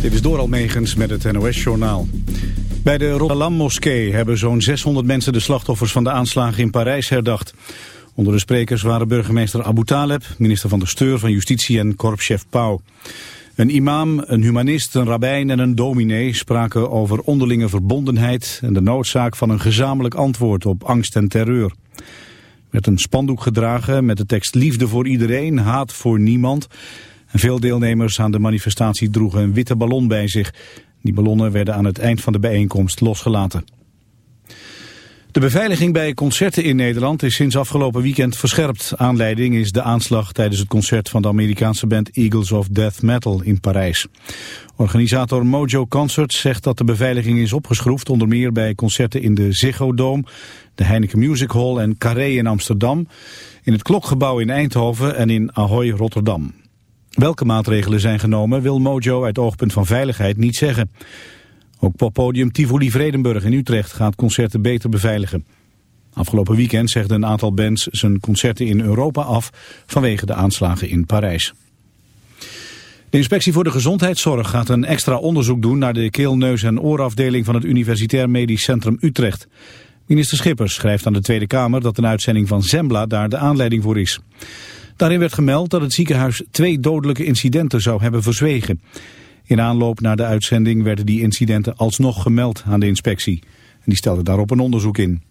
Dit is Doral Megens met het NOS-journaal. Bij de Rotterdam-moskee hebben zo'n 600 mensen de slachtoffers van de aanslagen in Parijs herdacht. Onder de sprekers waren burgemeester Abu Taleb, minister van de Steur van Justitie en korpschef Pauw. Een imam, een humanist, een rabbijn en een dominee spraken over onderlinge verbondenheid en de noodzaak van een gezamenlijk antwoord op angst en terreur. Er werd een spandoek gedragen met de tekst liefde voor iedereen, haat voor niemand veel deelnemers aan de manifestatie droegen een witte ballon bij zich. Die ballonnen werden aan het eind van de bijeenkomst losgelaten. De beveiliging bij concerten in Nederland is sinds afgelopen weekend verscherpt. Aanleiding is de aanslag tijdens het concert van de Amerikaanse band Eagles of Death Metal in Parijs. Organisator Mojo Concerts zegt dat de beveiliging is opgeschroefd, onder meer bij concerten in de Ziggo Dome, de Heineken Music Hall en Carré in Amsterdam, in het Klokgebouw in Eindhoven en in Ahoy Rotterdam. Welke maatregelen zijn genomen wil Mojo uit oogpunt van veiligheid niet zeggen. Ook poppodium Tivoli Vredenburg in Utrecht gaat concerten beter beveiligen. Afgelopen weekend zegde een aantal bands zijn concerten in Europa af vanwege de aanslagen in Parijs. De inspectie voor de gezondheidszorg gaat een extra onderzoek doen naar de keel, neus en oorafdeling van het Universitair Medisch Centrum Utrecht. Minister Schippers schrijft aan de Tweede Kamer dat een uitzending van Zembla daar de aanleiding voor is. Daarin werd gemeld dat het ziekenhuis twee dodelijke incidenten zou hebben verzwegen. In aanloop naar de uitzending werden die incidenten alsnog gemeld aan de inspectie. En die stelde daarop een onderzoek in.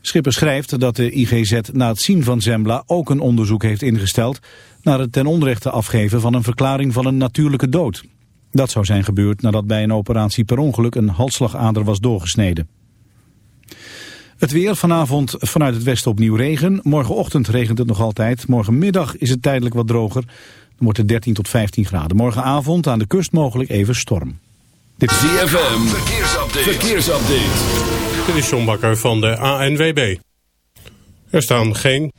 Schipper schrijft dat de IGZ na het zien van Zembla ook een onderzoek heeft ingesteld... naar het ten onrechte afgeven van een verklaring van een natuurlijke dood. Dat zou zijn gebeurd nadat bij een operatie per ongeluk een halsslagader was doorgesneden. Het weer vanavond vanuit het westen opnieuw regen. Morgenochtend regent het nog altijd. Morgenmiddag is het tijdelijk wat droger. Dan wordt het 13 tot 15 graden. Morgenavond aan de kust mogelijk even storm. Dit is ZFM. Verkeersupdate. Verkeersupdate. Dit is John Bakker van de ANWB. Er staan geen...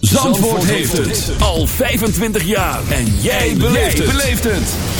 Zandvoort heeft het al 25 jaar. En jij beleeft het.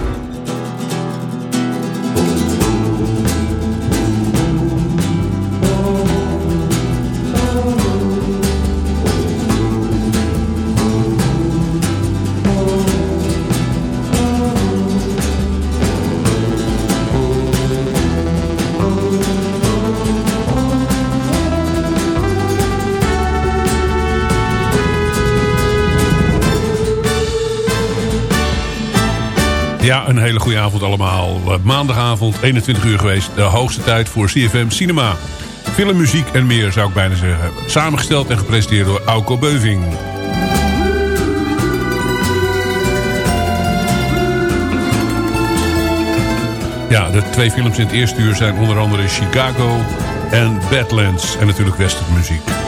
Ja, een hele goede avond allemaal. Maandagavond, 21 uur geweest. De hoogste tijd voor CFM Cinema. Film, muziek en meer zou ik bijna zeggen. Samengesteld en gepresenteerd door Auko Beuving. Ja, de twee films in het eerste uur zijn onder andere Chicago en Badlands. En natuurlijk western muziek.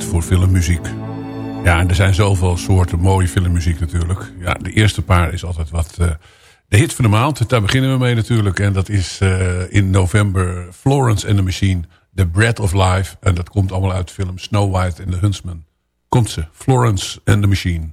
Tijd voor filmmuziek. Ja, en er zijn zoveel soorten mooie filmmuziek natuurlijk. Ja, de eerste paar is altijd wat uh, de hit van de maand. Daar beginnen we mee natuurlijk. En dat is uh, in november Florence and the Machine, The Breath of Life. En dat komt allemaal uit de film Snow White and the Huntsman. Komt ze, Florence and the Machine.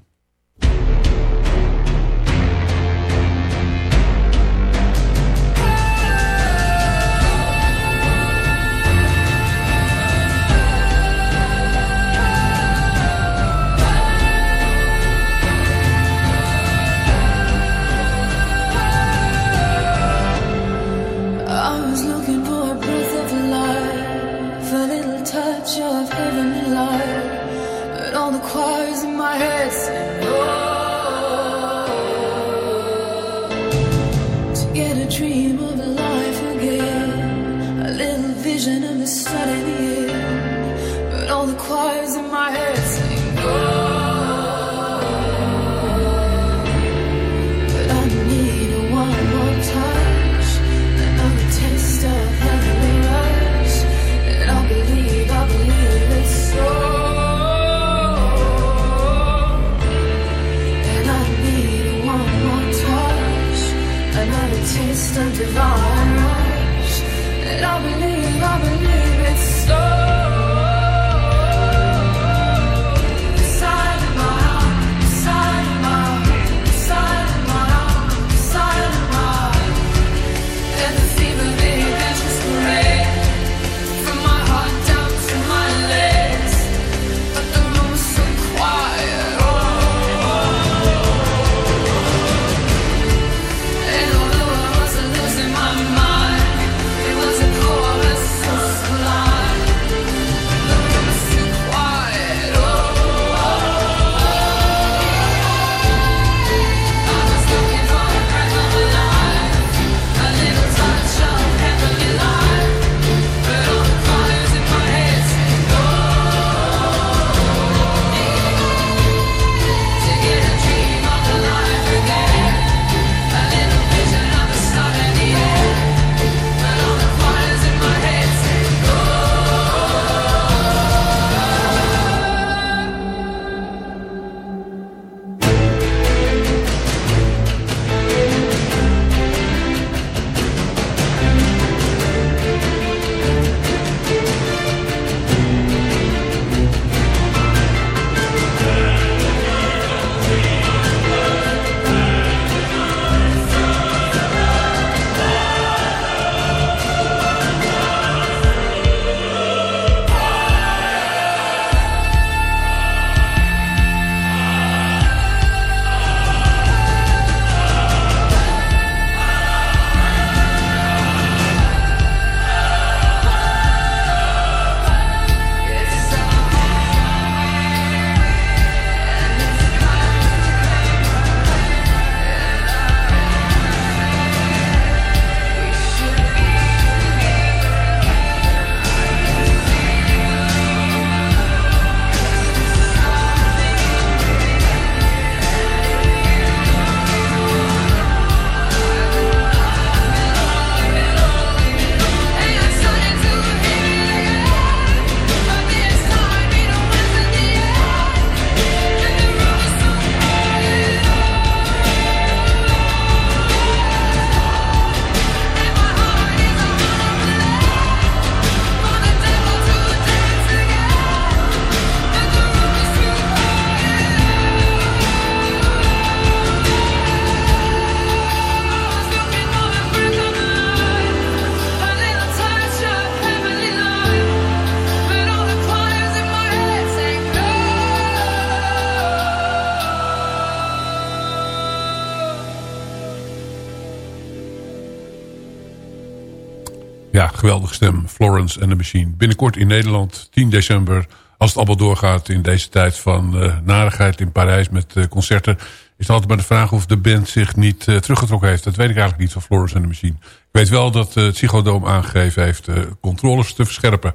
Florence and the Machine. Binnenkort in Nederland, 10 december. Als het allemaal doorgaat in deze tijd van uh, narigheid in Parijs met uh, concerten... is het altijd maar de vraag of de band zich niet uh, teruggetrokken heeft. Dat weet ik eigenlijk niet van Florence and the Machine. Ik weet wel dat het Psychodoom aangegeven heeft controles te verscherpen.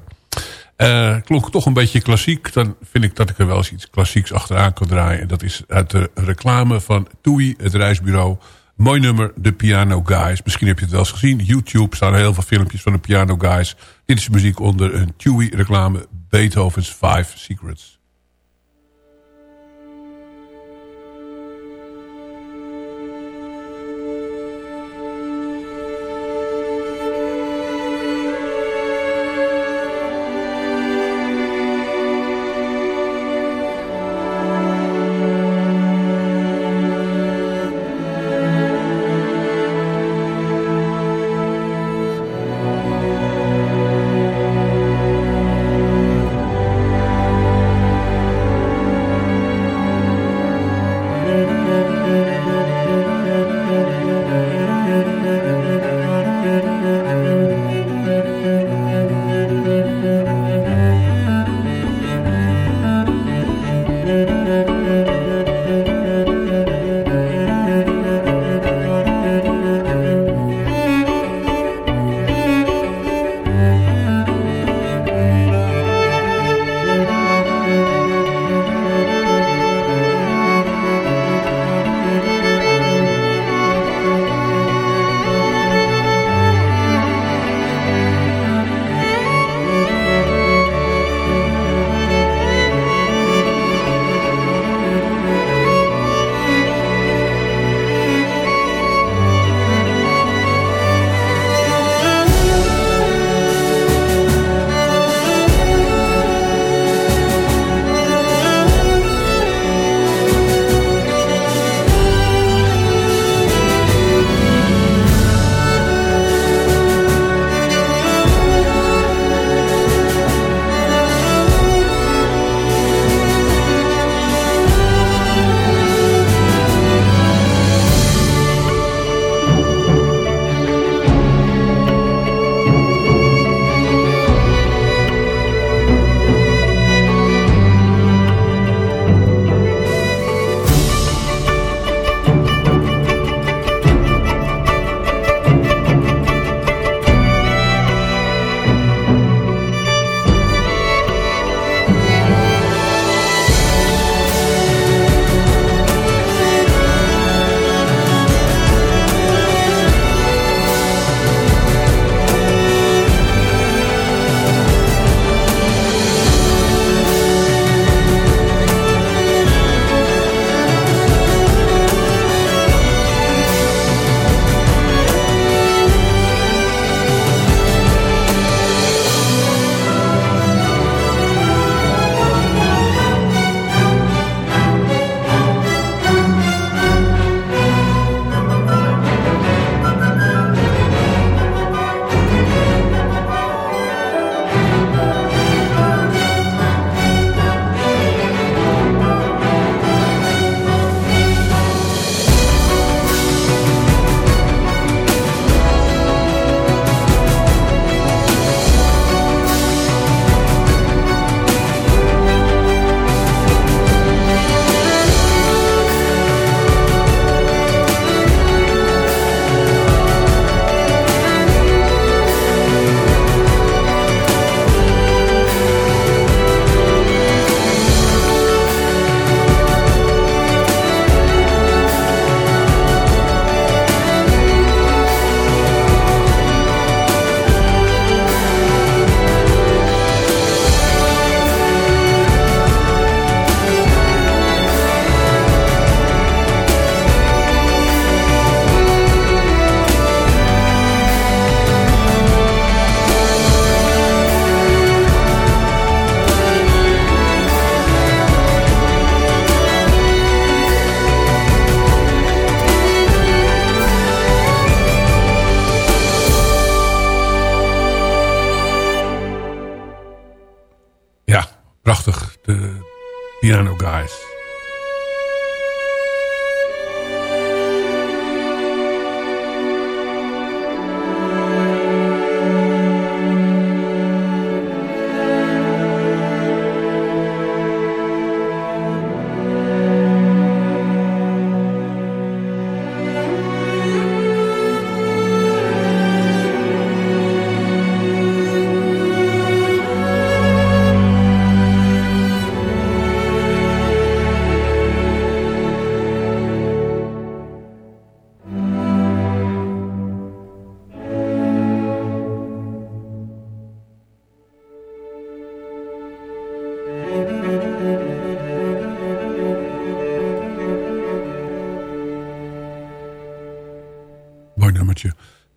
klonk toch een beetje klassiek. Dan vind ik dat ik er wel eens iets klassieks achteraan kan draaien. En dat is uit de reclame van TUI, het reisbureau... Mooi nummer, de Piano Guys. Misschien heb je het wel eens gezien. YouTube staan heel veel filmpjes van de Piano Guys. Dit is muziek onder een Chewy reclame. Beethoven's Five Secrets.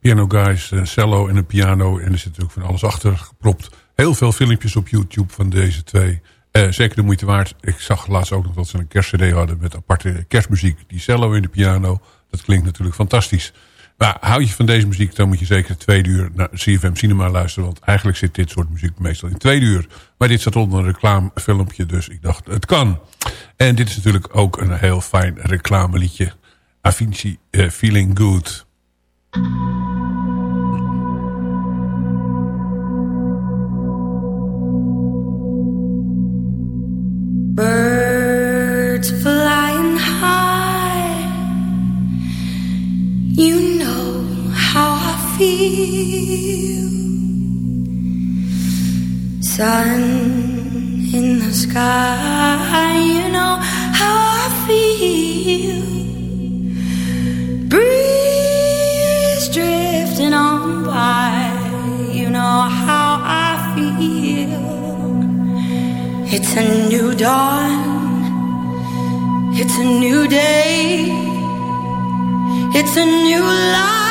Piano Guys, een cello en een piano. En er zit natuurlijk van alles achter gepropt. Heel veel filmpjes op YouTube van deze twee. Uh, zeker de moeite waard. Ik zag laatst ook nog dat ze een kerstcd hadden met aparte kerstmuziek. Die cello in de piano. Dat klinkt natuurlijk fantastisch. Maar hou je van deze muziek, dan moet je zeker twee uur naar CFM Cinema luisteren. Want eigenlijk zit dit soort muziek meestal in twee uur. Maar dit zat onder een reclamefilmpje, dus ik dacht, het kan. En dit is natuurlijk ook een heel fijn reclameliedje. Avinci uh, Feeling Good. Birds flying high. You know how I feel. Sun in the sky You know how I feel. Breeze drifting on by You know how I feel it's a new dawn. It's a new day. It's a new life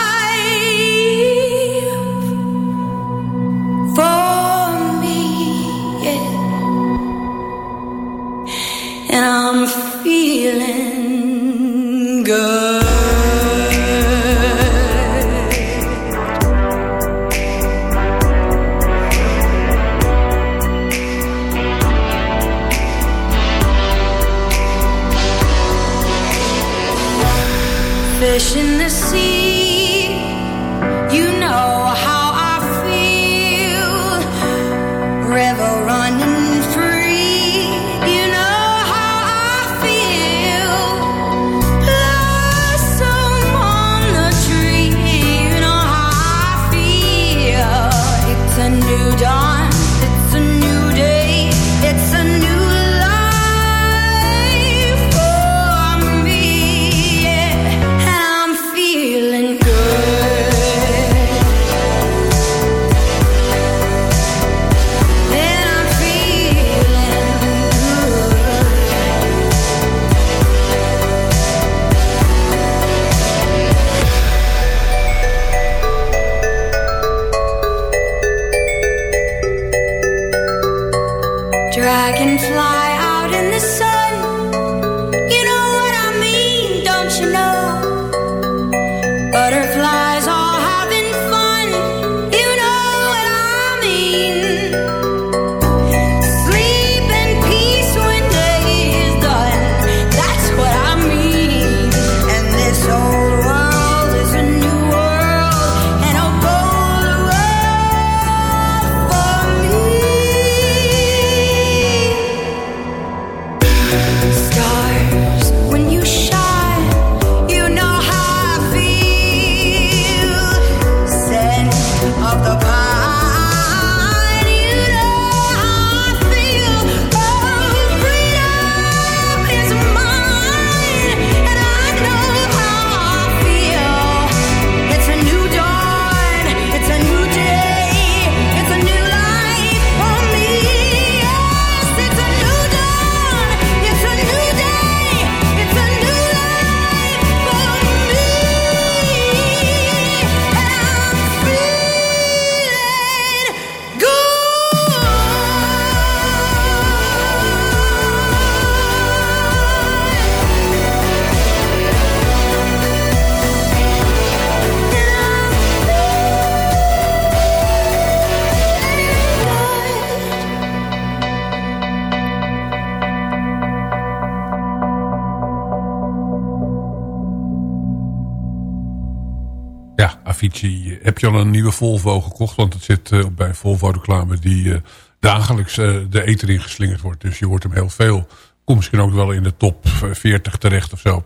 Een nieuwe Volvo gekocht? Want het zit eh, bij Volvo reclame die eh, dagelijks eh, de eter in geslingerd wordt. Dus je hoort hem heel veel. Komt misschien ook wel in de top eh, 40 terecht of zo.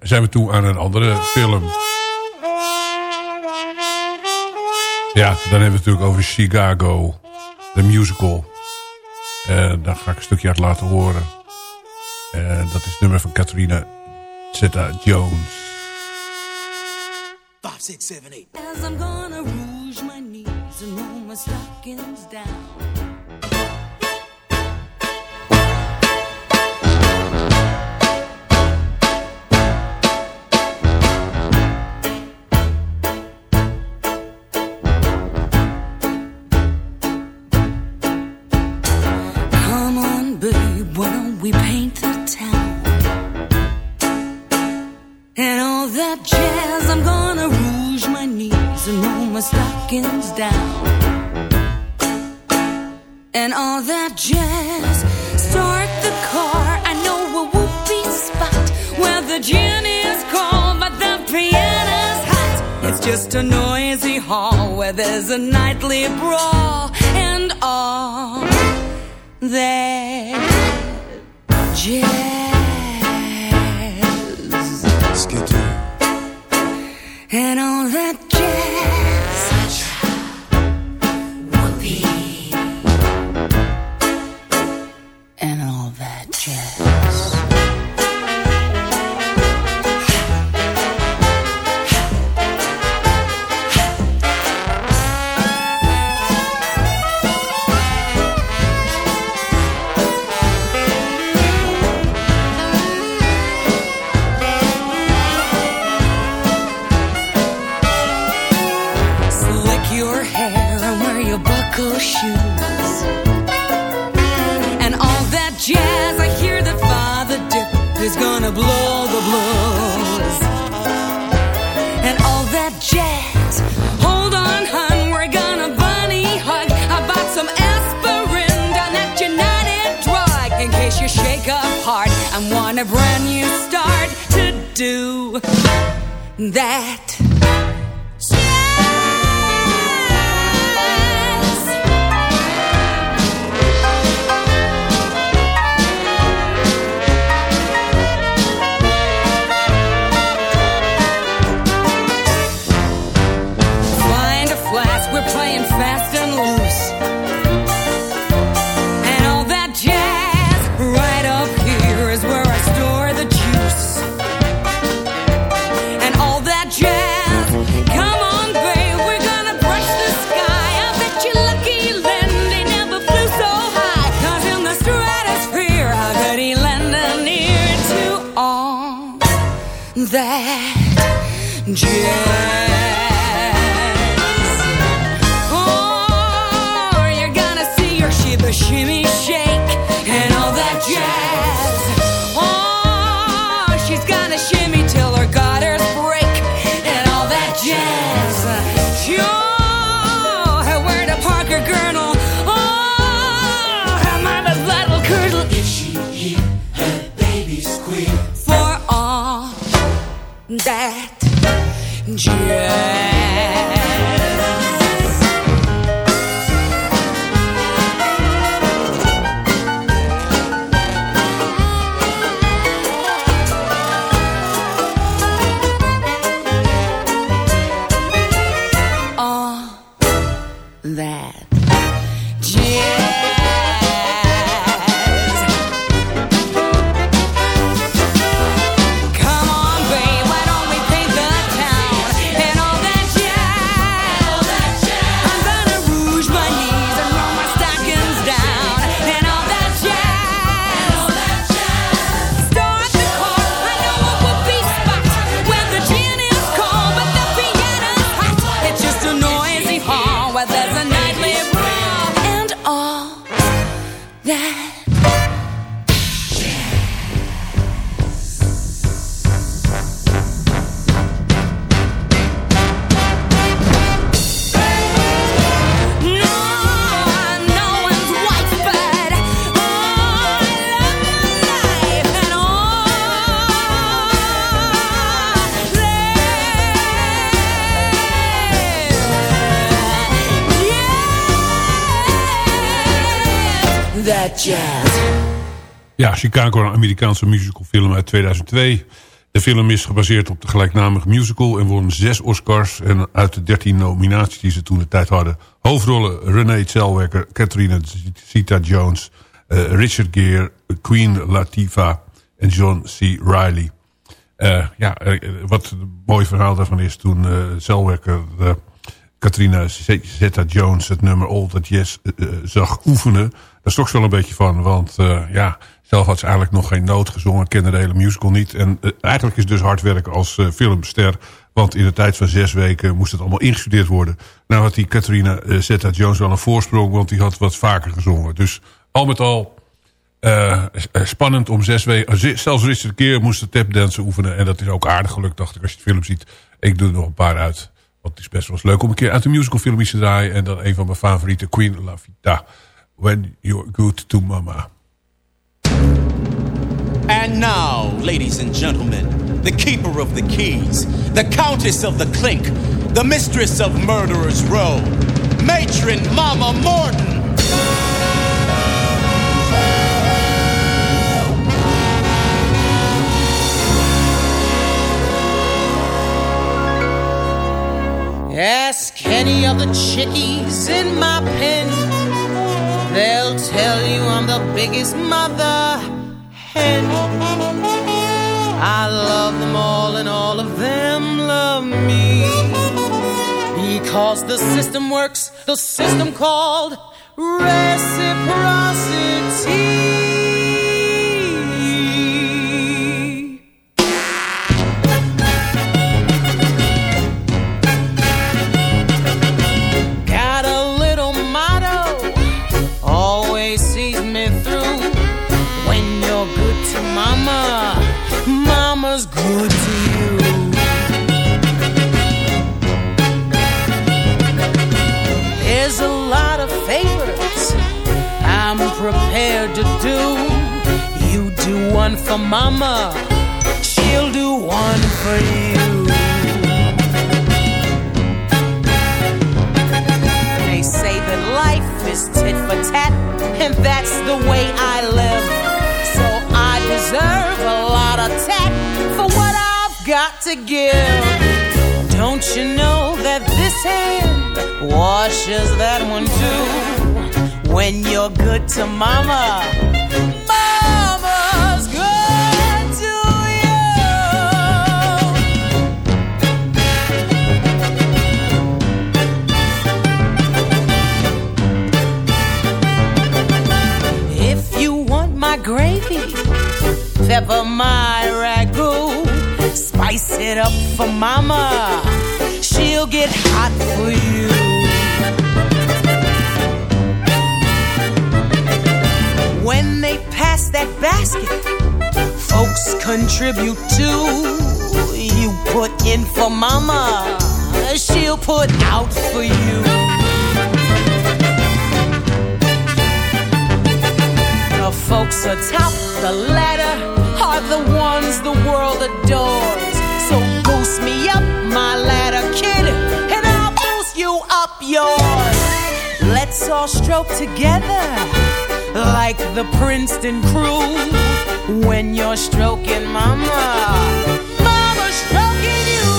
Zijn we toe aan een andere film. Ja, dan hebben we het natuurlijk over Chicago. De musical. Eh daar ga ik een stukje uit laten horen. Eh, dat is het nummer van Catherine Zeta-Jones. Five, six, seven, eight. As I'm gonna rouge my knees and roll my stockings down. Hawkins down and all that jazz. Start the car. I know a whoopee spot where the gin is cold, but the piano's hot. It's just a noisy hall where there's a nightly brawl and all that jazz. And all that. Chicago, een Amerikaanse musicalfilm uit 2002. De film is gebaseerd op de gelijknamige musical... en won zes Oscars en uit de dertien nominaties die ze toen de tijd hadden. Hoofdrollen Renee Zellweger, Katrina Zeta-Jones... Eh, Richard Gere, Queen Latifah en John C. Riley. Eh, ja, eh, wat een mooi verhaal daarvan is... toen uh, Zellweger... Katrina Zeta-Jones het nummer All That Yes zag oefenen. Daar stok ze wel een beetje van, want ja, zelf had ze eigenlijk nog geen noot gezongen, kende de hele musical niet. En eh, eigenlijk is dus hard werken als eh, filmster. Want in de tijd van zes weken moest het allemaal ingestudeerd worden. Nou had die Catharina uh, Zeta-Jones wel een voorsprong, want die had wat vaker gezongen. Dus al met al spannend om zes weken... Zelfs Richard Keer moest de tapdansen oefenen. En dat is ook aardig gelukt, dacht ik, als je de film ziet. Ik doe er nog een paar uit. Want het is best wel eens leuk om een keer uit de musicalfilm iets te draaien. En dan een van mijn favorieten, Queen La Vita. When you're good to mama. And now, ladies and gentlemen, the keeper of the keys, the countess of the clink, the mistress of Murderer's Row, matron Mama Morton. Ask any of the chickies in my pen. They'll tell you I'm the biggest mother hen. I love them all and all of them love me. Because the system works, the system called reciprocity. One for mama, she'll do one for you. They say that life is tit for tat, and that's the way I live. So I deserve a lot of tat for what I've got to give. Don't you know that this hand washes that one too? When you're good to mama, gravy, pepper my ragu, spice it up for mama. She'll get hot for you. When they pass that basket, folks contribute too. You put in for mama, she'll put out for you. Folks atop the ladder are the ones the world adores. So boost me up my ladder, kid, and I'll boost you up yours. Let's all stroke together like the Princeton crew. When you're stroking mama, mama's stroking you.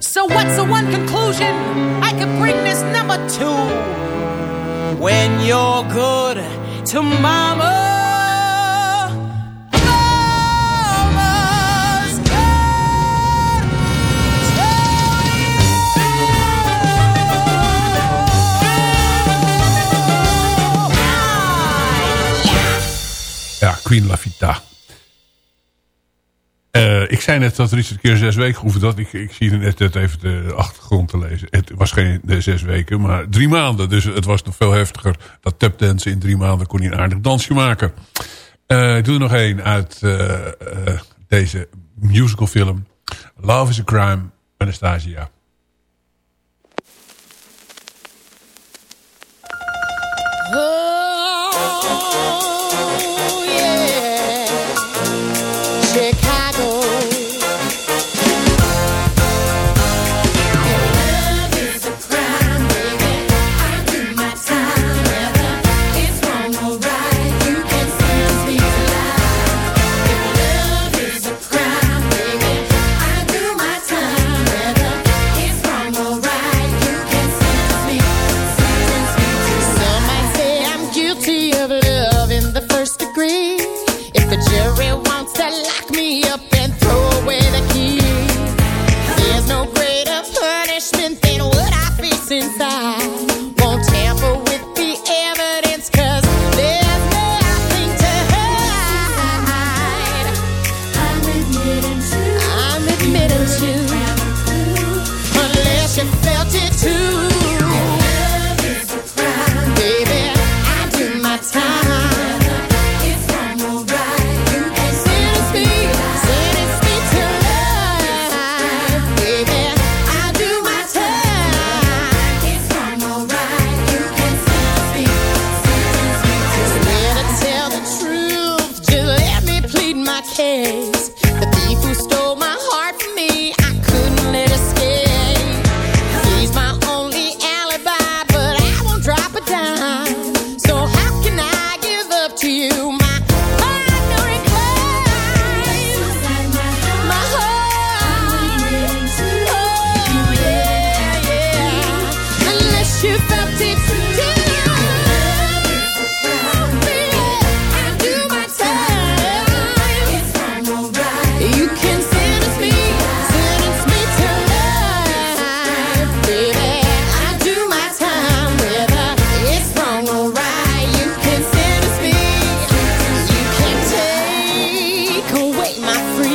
So what's the one conclusion I could bring this number two? when you're good to mama. Ja, Queen Lavitta. Eh, ik zei net dat Richard keer zes weken hoefde dat. Ik, ik zie net, net even de achtergrond te lezen. Het was geen de zes weken, maar drie maanden. Dus het was nog veel heftiger. Dat tapdansen in drie maanden kon hij een aardig dansje maken. Eh, ik doe er nog één uit eh, eh, deze musicalfilm. Love is a Crime, Anastasia.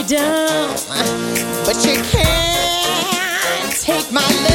down, but you can't take my love.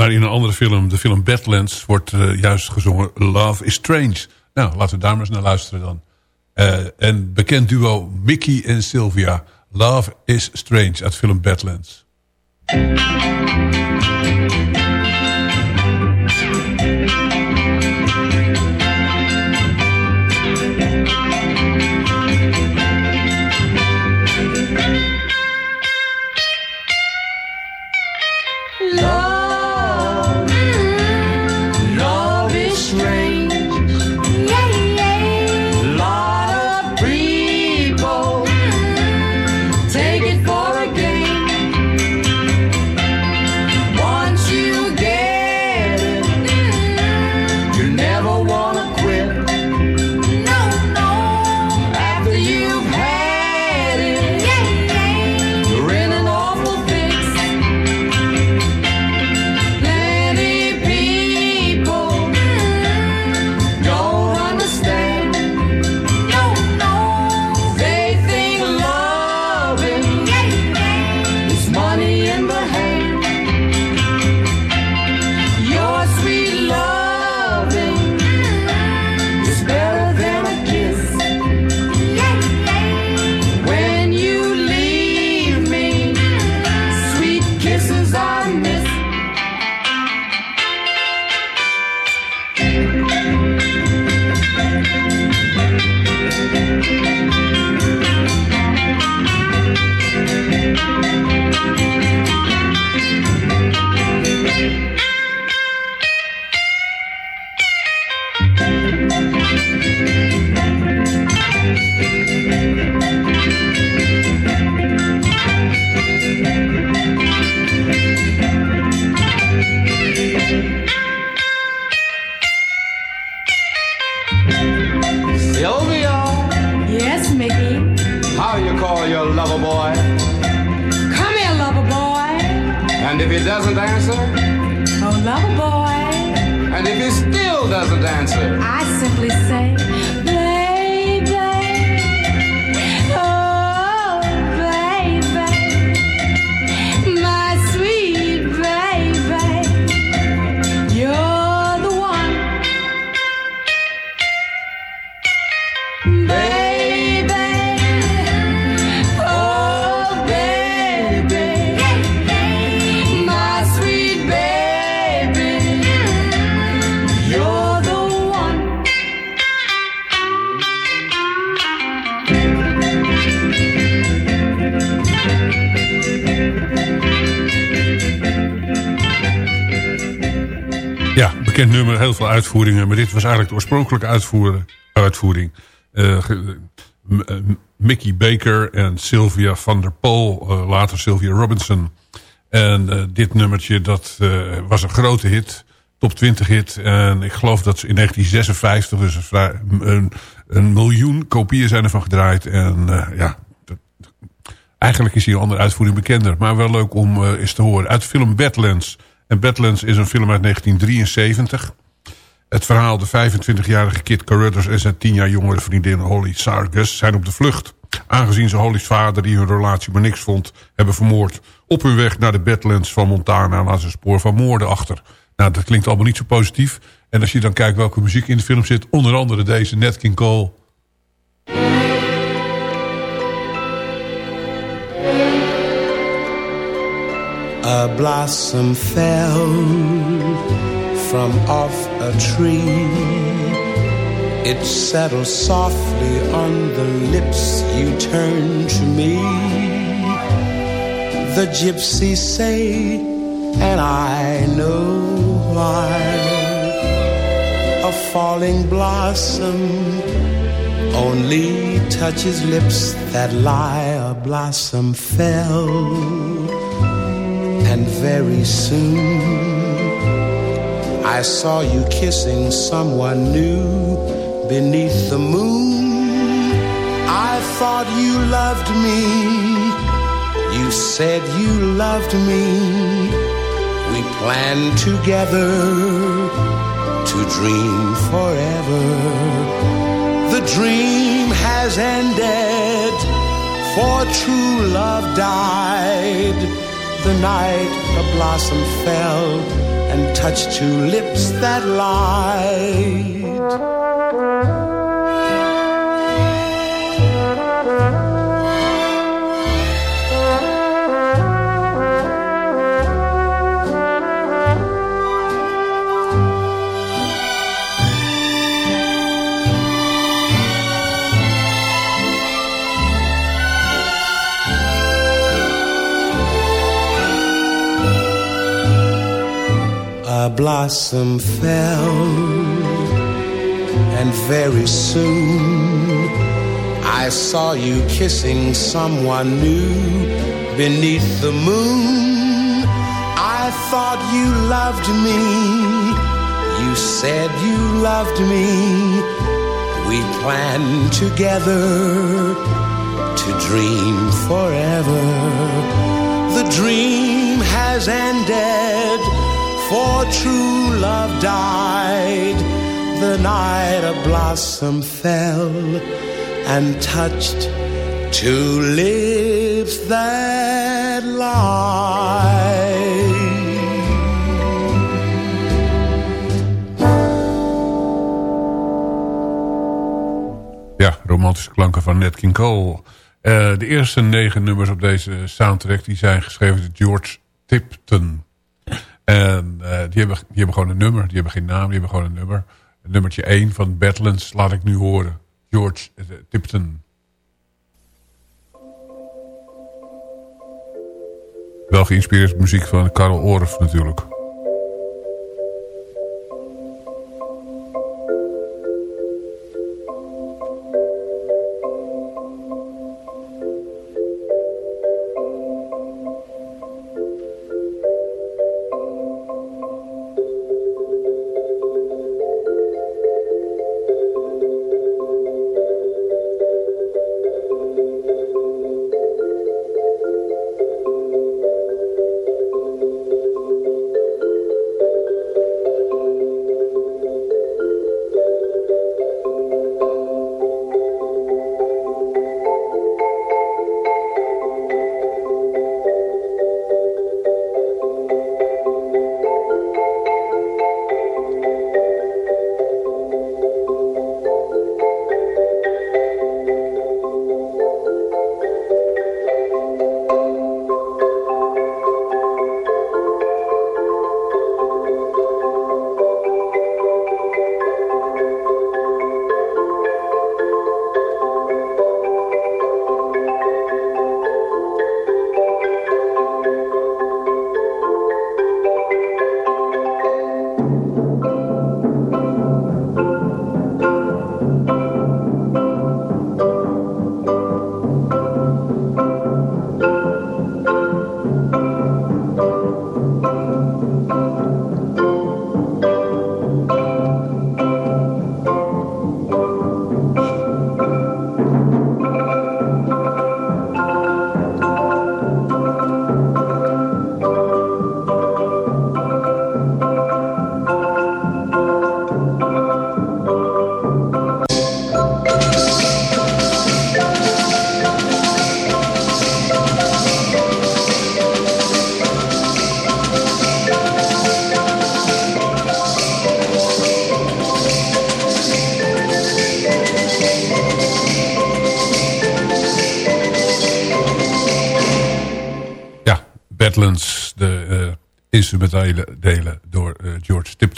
Maar in een andere film, de film Badlands, wordt eh, juist gezongen Love is Strange. Nou, laten we daar maar eens naar luisteren dan. Uh, en bekend duo Mickey en Sylvia. Love is Strange uit film Badlands. Heel veel uitvoeringen. Maar dit was eigenlijk de oorspronkelijke uitvoer, uitvoering. Uh, Mickey Baker en Sylvia van der Pol. Uh, later Sylvia Robinson. En uh, dit nummertje, dat was een grote hit. Top 20 hit. En ik geloof dat ze in 1956, dus een, een miljoen kopieën zijn ervan gedraaid. En ja, eigenlijk is hier een andere uitvoering bekender. Maar wel leuk om eens te horen. Uit de film Badlands... En Badlands is een film uit 1973. Het verhaal, de 25-jarige Kit Carruthers en zijn 10 jaar jongere vriendin Holly Sargus zijn op de vlucht. Aangezien ze Holly's vader, die hun relatie maar niks vond, hebben vermoord. Op hun weg naar de Badlands van Montana laten ze spoor van moorden achter. Nou, dat klinkt allemaal niet zo positief. En als je dan kijkt welke muziek in de film zit, onder andere deze Nat King Cole... A blossom fell from off a tree. It settled softly on the lips you turned to me. The gypsies say, and I know why. A falling blossom only touches lips that lie. A blossom fell and very soon I saw you kissing someone new beneath the moon. I thought you loved me. You said you loved me. We planned together to dream forever. The dream has ended, for true love died the night a blossom fell and touch two lips that lied. Blossom fell, and very soon I saw you kissing someone new beneath the moon. I thought you loved me, you said you loved me. We planned together to dream forever. The dream has ended for true love died the night a blossom fell and touched two lips that lie. Ja, romantische klanken van Nat King Cole. Uh, de eerste negen nummers op deze soundtrack die zijn geschreven door George Tipton. En uh, die, hebben, die hebben gewoon een nummer. Die hebben geen naam, die hebben gewoon een nummer. Nummertje 1 van Badlands laat ik nu horen. George Tipton. Wel geïnspireerd muziek van Karel Orff natuurlijk.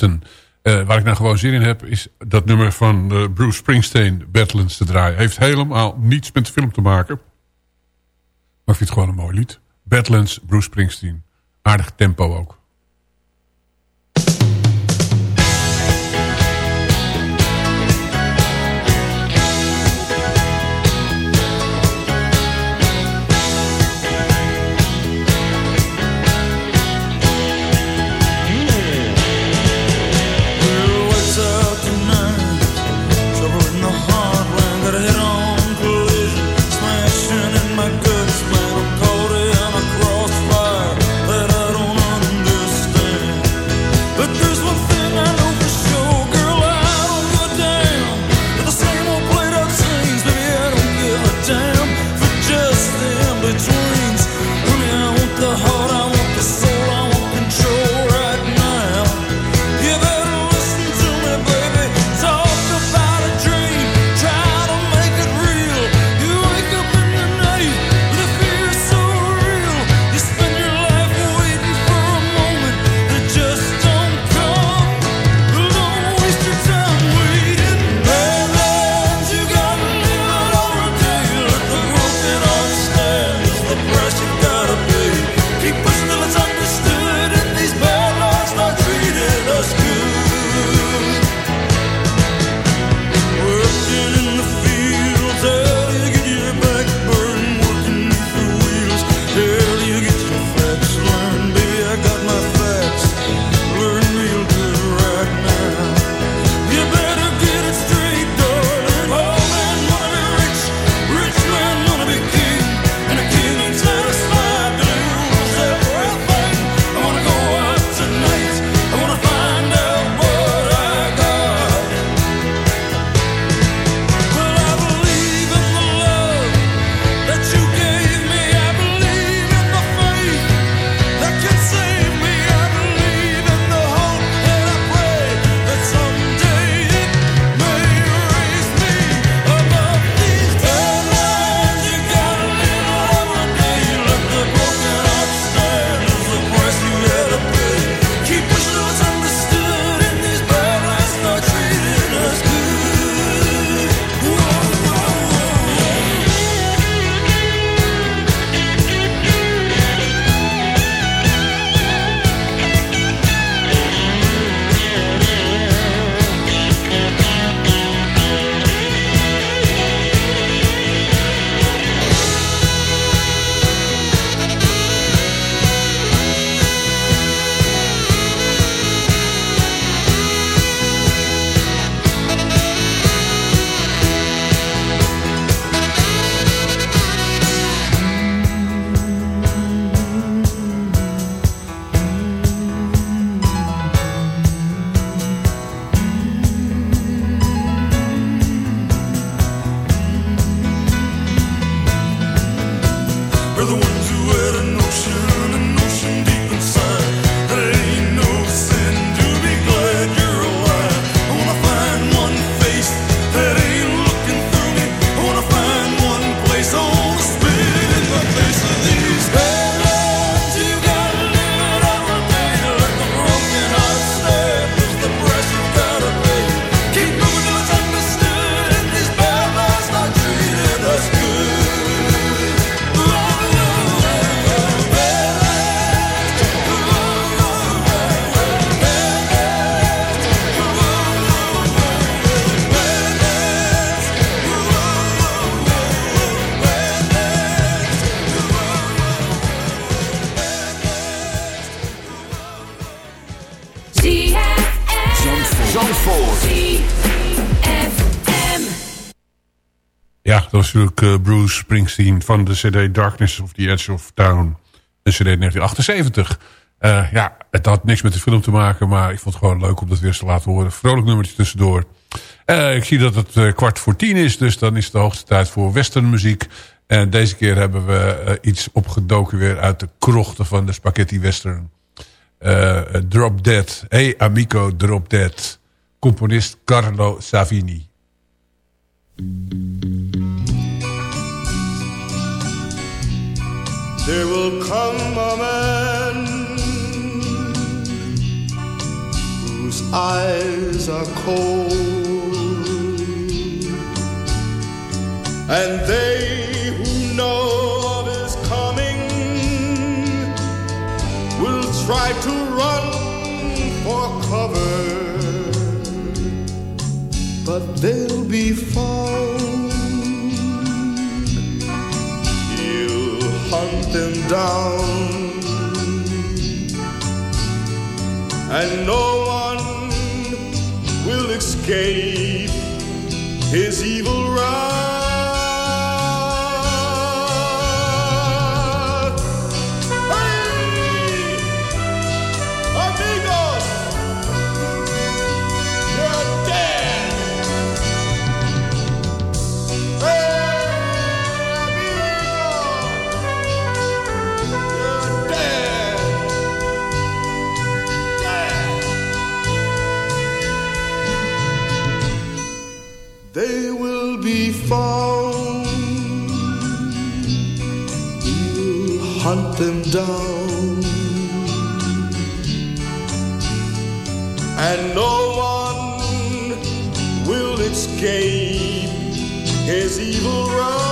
Uh, waar ik nou gewoon zin in heb... is dat nummer van Bruce Springsteen, Badlands, te draaien. Heeft helemaal niets met de film te maken. Maar ik vind het gewoon een mooi lied. Badlands, Bruce Springsteen. Aardig tempo ook. Natuurlijk Bruce Springsteen van de cd Darkness of the Edge of Town. Een cd 1978. Uh, ja, het had niks met de film te maken, maar ik vond het gewoon leuk om dat weer te laten horen. Vrolijk nummertje tussendoor. Uh, ik zie dat het kwart voor tien is, dus dan is het de hoogste tijd voor westernmuziek. En deze keer hebben we iets opgedoken weer uit de krochten van de spaghetti western. Drop Dead. Hey amico, Drop Dead. Componist Carlo Savini. There will come a man whose eyes are cold, and they who know of his coming will try to run for cover, but they'll be found. Down, and no one will escape his evil wrath. Them down. And no one will escape his evil wrath.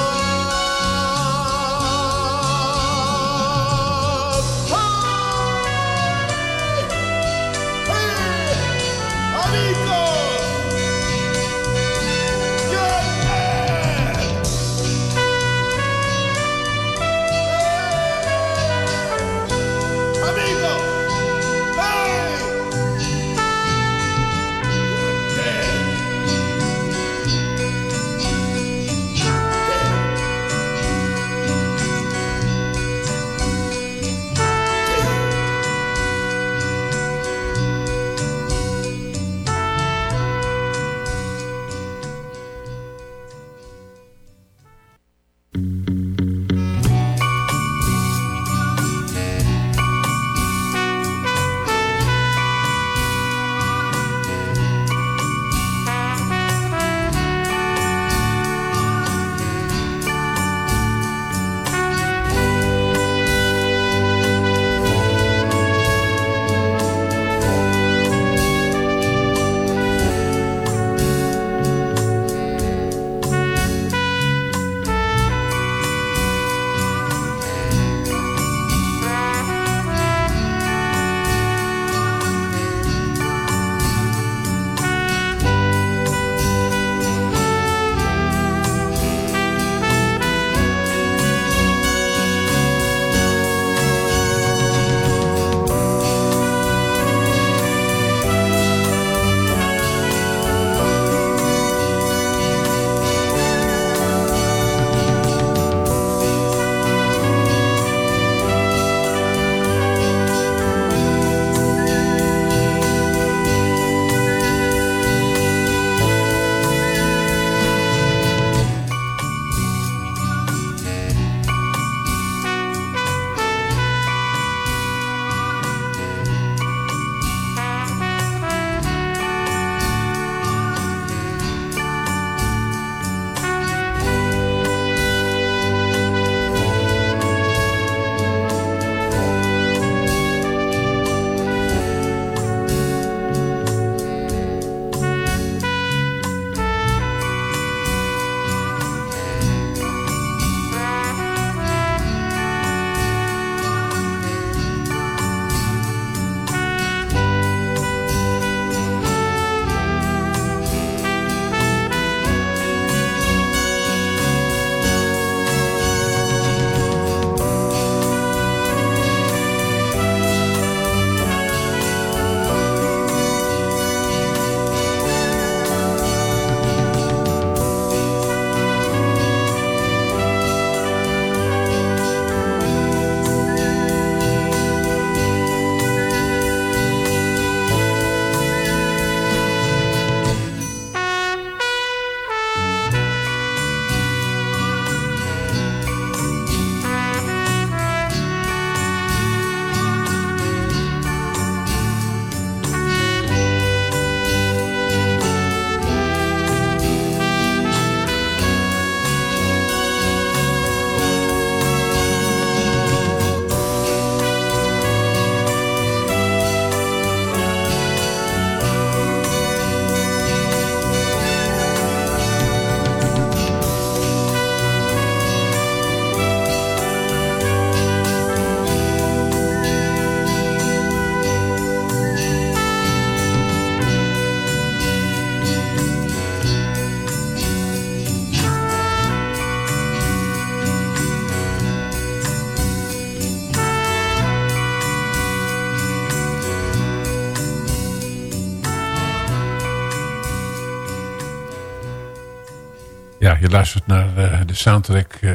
Ja, je luistert naar eh, de soundtrack eh,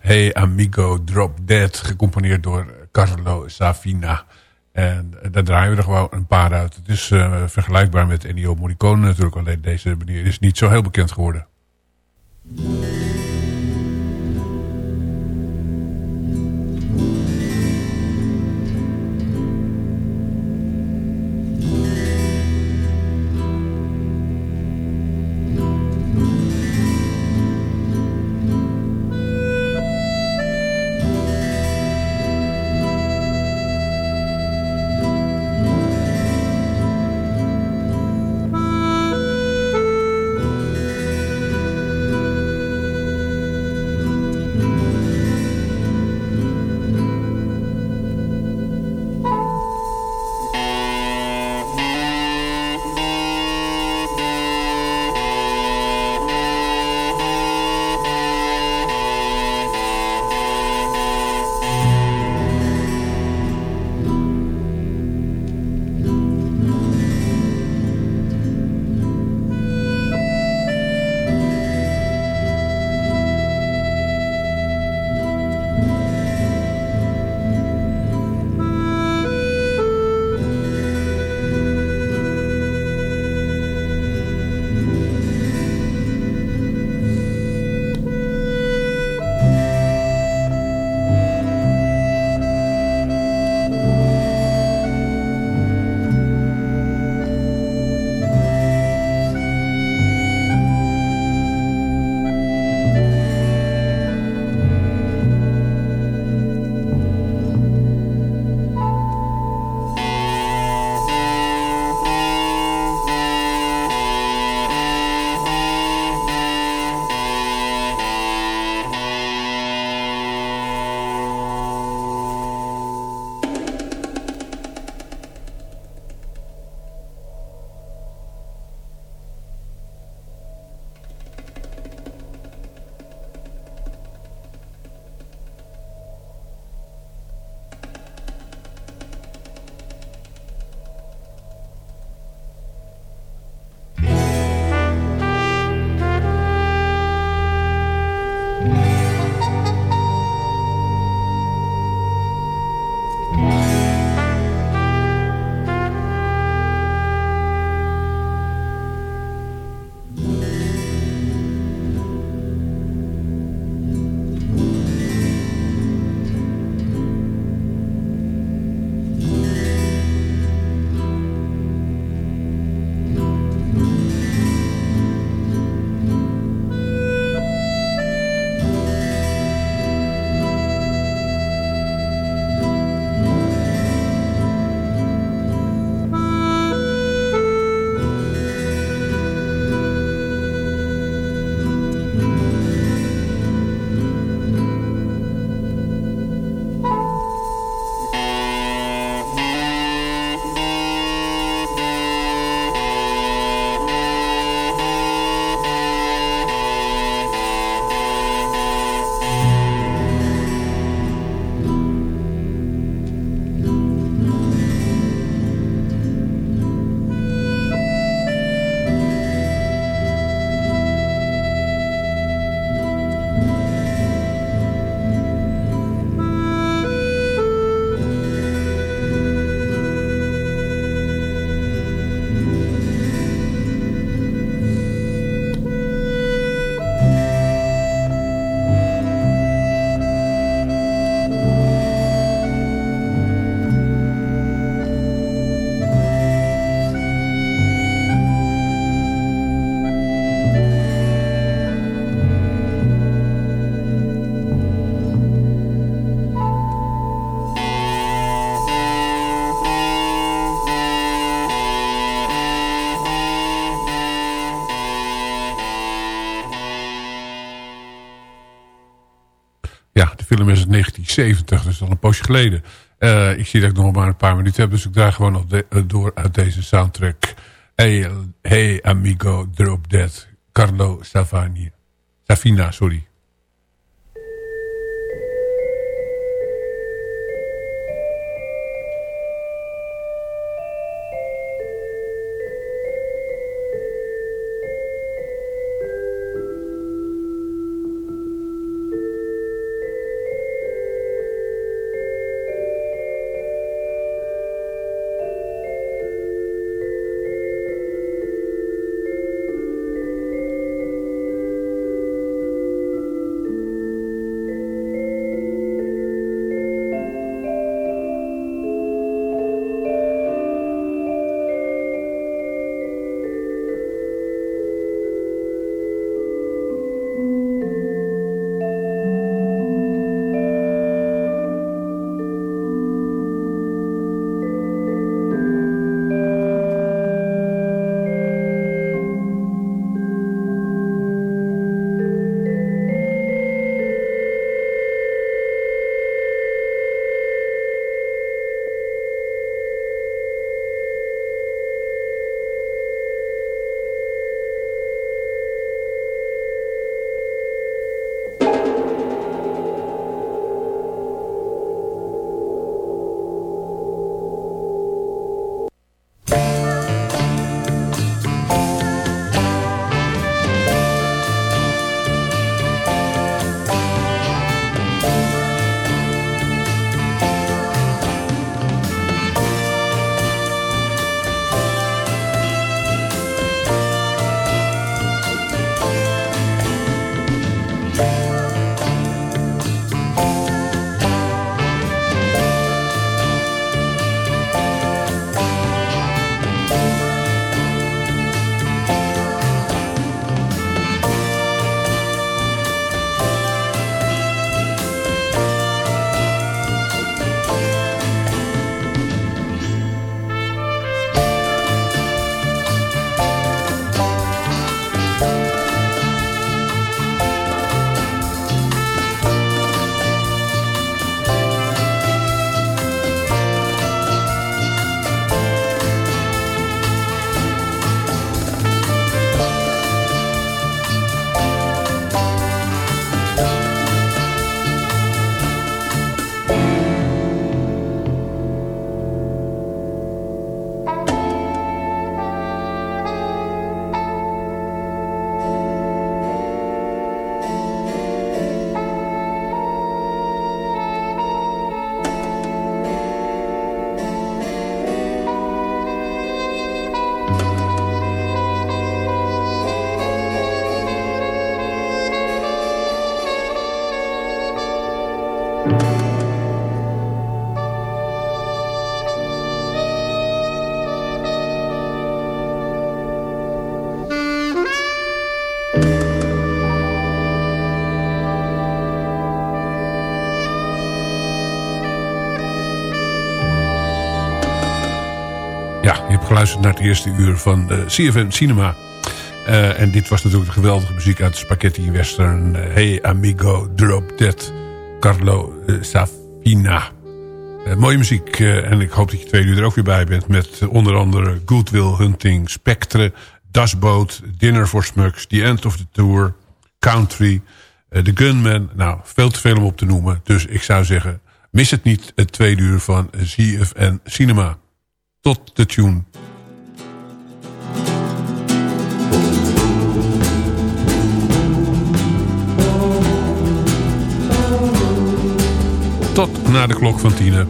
Hey Amigo Drop Dead. Gecomponeerd door Carlo Savina. En eh, daar draaien we er gewoon een paar uit. Het is eh, vergelijkbaar met Ennio Morricone natuurlijk. Alleen deze meneer is niet zo heel bekend geworden. 70, dus al een poosje geleden. Eh, ik zie dat ik nog maar een paar minuten heb, dus ik draai gewoon nog eh, door uit deze soundtrack. Hey, eh, hey amigo, drop dead. Carlo Savani. Savina, sorry. Naar het eerste uur van uh, CFM Cinema. Uh, en dit was natuurlijk de geweldige muziek uit Spaghetti Western. Uh, hey Amigo, Drop Dead, Carlo Safina. mooie muziek en ik hoop dat je twee uur er ook weer bij bent... met onder andere Goodwill Hunting, Spectre, Dasboot, Dinner for Smugs... The End of the Tour, Country, The Gunman. Nou, veel te veel om op te noemen. Dus ik zou zeggen, mis het niet, het tweede uur van ZFN Cinema. Tot de tune. Tot na de klok van tienen.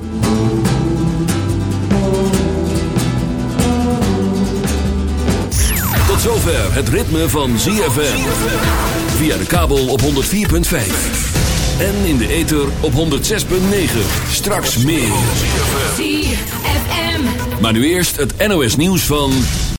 Tot zover het ritme van ZFM. Via de kabel op 104.5. En in de ether op 106.9. Straks meer. ZFM. Maar nu eerst het NOS nieuws van...